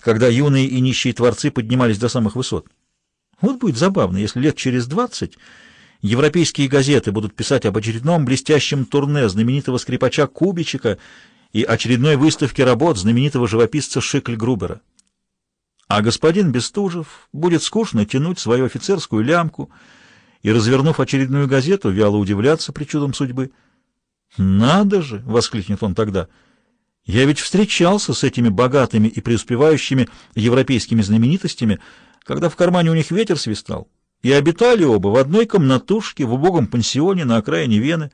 когда юные и нищие творцы поднимались до самых высот. Вот будет забавно, если лет через двадцать европейские газеты будут писать об очередном блестящем турне знаменитого скрипача Кубичика и очередной выставке работ знаменитого живописца Шикль-Грубера. А господин Бестужев будет скучно тянуть свою офицерскую лямку и, развернув очередную газету, вяло удивляться причудам судьбы. «Надо же!» — воскликнет он тогда. «Я ведь встречался с этими богатыми и преуспевающими европейскими знаменитостями, когда в кармане у них ветер свистал, и обитали оба в одной комнатушке в убогом пансионе на окраине Вены».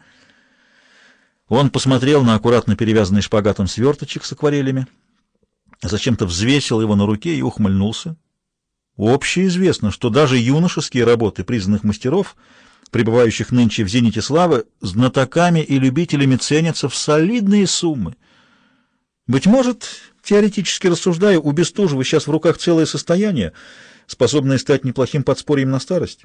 Он посмотрел на аккуратно перевязанный шпагатом сверточек с акварелями, зачем-то взвесил его на руке и ухмыльнулся. Общеизвестно, что даже юношеские работы признанных мастеров, пребывающих нынче в зените славы, знатоками и любителями ценятся в солидные суммы. Быть может, теоретически рассуждая, у Бестужева сейчас в руках целое состояние, способное стать неплохим подспорьем на старость.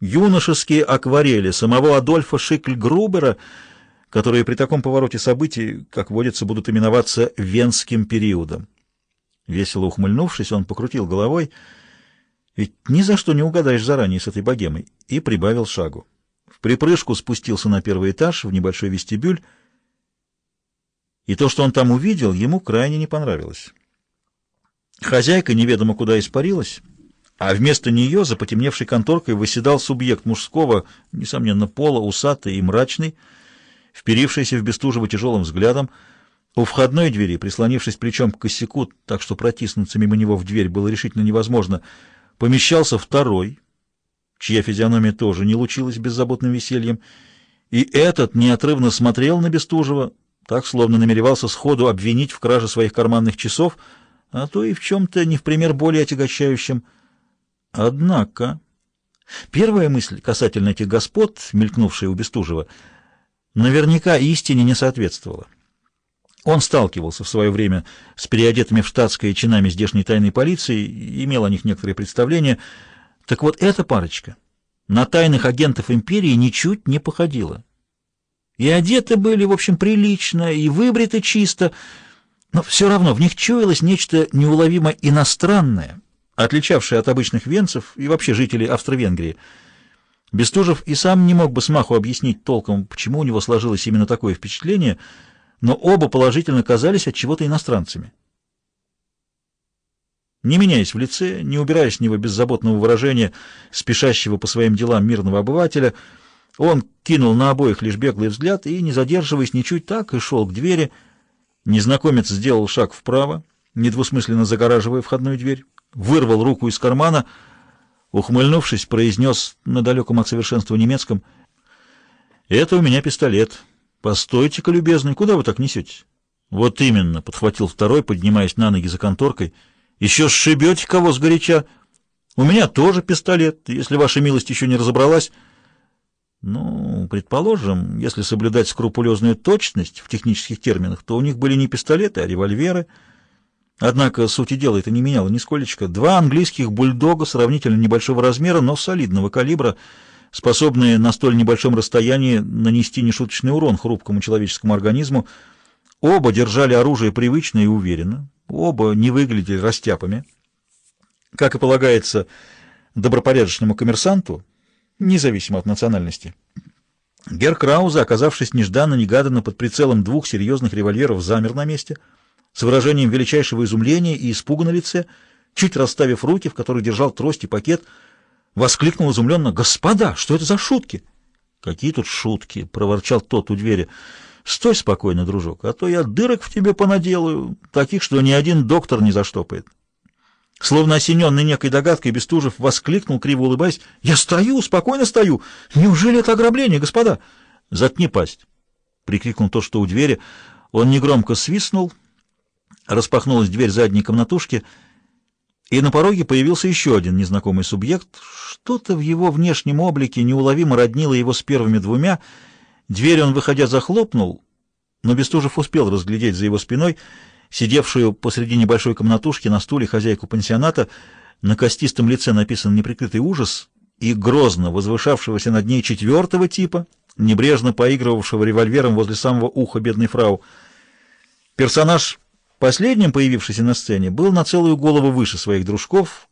Юношеские акварели самого Адольфа Шикль-Грубера — которые при таком повороте событий, как водится, будут именоваться венским периодом. Весело ухмыльнувшись, он покрутил головой, ведь ни за что не угадаешь заранее с этой богемой, и прибавил шагу. В припрыжку спустился на первый этаж, в небольшой вестибюль, и то, что он там увидел, ему крайне не понравилось. Хозяйка неведомо куда испарилась, а вместо нее за потемневшей конторкой выседал субъект мужского, несомненно, пола, усатый и мрачный, вперившийся в Бестужева тяжелым взглядом. У входной двери, прислонившись плечом к косяку, так что протиснуться мимо него в дверь было решительно невозможно, помещался второй, чья физиономия тоже не лучилась беззаботным весельем, и этот неотрывно смотрел на Бестужева, так, словно намеревался сходу обвинить в краже своих карманных часов, а то и в чем-то не в пример более отягощающем. Однако... Первая мысль касательно этих господ, мелькнувшая у Бестужева — наверняка истине не соответствовало. Он сталкивался в свое время с переодетыми в штатское чинами здешней тайной полиции, имел о них некоторые представления. Так вот, эта парочка на тайных агентов империи ничуть не походила. И одеты были, в общем, прилично, и выбриты чисто, но все равно в них чуялось нечто неуловимо иностранное, отличавшее от обычных венцев и вообще жителей Австро-Венгрии. Бестужев и сам не мог бы смаху объяснить толком, почему у него сложилось именно такое впечатление, но оба положительно казались от чего-то иностранцами. Не меняясь в лице, не убирая с него беззаботного выражения спешащего по своим делам мирного обывателя, он кинул на обоих лишь беглый взгляд и, не задерживаясь ничуть так, и шел к двери. Незнакомец сделал шаг вправо, недвусмысленно загораживая входную дверь, вырвал руку из кармана — Ухмыльнувшись, произнес на далеком от совершенства немецком, «Это у меня пистолет. Постойте-ка, любезный, куда вы так несете?» «Вот именно», — подхватил второй, поднимаясь на ноги за конторкой. «Еще сшибете кого сгоряча? У меня тоже пистолет, если ваша милость еще не разобралась». Ну, предположим, если соблюдать скрупулезную точность в технических терминах, то у них были не пистолеты, а револьверы — Однако сути дела это не меняло нисколечко. Два английских бульдога сравнительно небольшого размера, но солидного калибра, способные на столь небольшом расстоянии нанести нешуточный урон хрупкому человеческому организму, оба держали оружие привычно и уверенно, оба не выглядели растяпами. Как и полагается добропорядочному коммерсанту, независимо от национальности. Герр Краузе, оказавшись нежданно-негаданно под прицелом двух серьезных револьверов, замер на месте — с выражением величайшего изумления и испуга на лице, чуть расставив руки, в которых держал трость и пакет, воскликнул изумленно «Господа, что это за шутки?» «Какие тут шутки?» — проворчал тот у двери. «Стой спокойно, дружок, а то я дырок в тебе понаделаю, таких, что ни один доктор не заштопает». Словно осененный некой догадкой, Бестужев воскликнул, криво улыбаясь. «Я стою, спокойно стою! Неужели это ограбление, господа?» «Заткни пасть!» — прикрикнул тот, что у двери. Он негромко свистнул — Распахнулась дверь задней комнатушки, и на пороге появился еще один незнакомый субъект. Что-то в его внешнем облике неуловимо роднило его с первыми двумя. Дверь он, выходя, захлопнул, но Бестужев успел разглядеть за его спиной сидевшую посреди небольшой комнатушки на стуле хозяйку пансионата. На костистом лице написан неприкрытый ужас и грозно возвышавшегося над ней четвертого типа, небрежно поигрывавшего револьвером возле самого уха бедной фрау. Персонаж Последним, появившийся на сцене, был на целую голову выше своих дружков,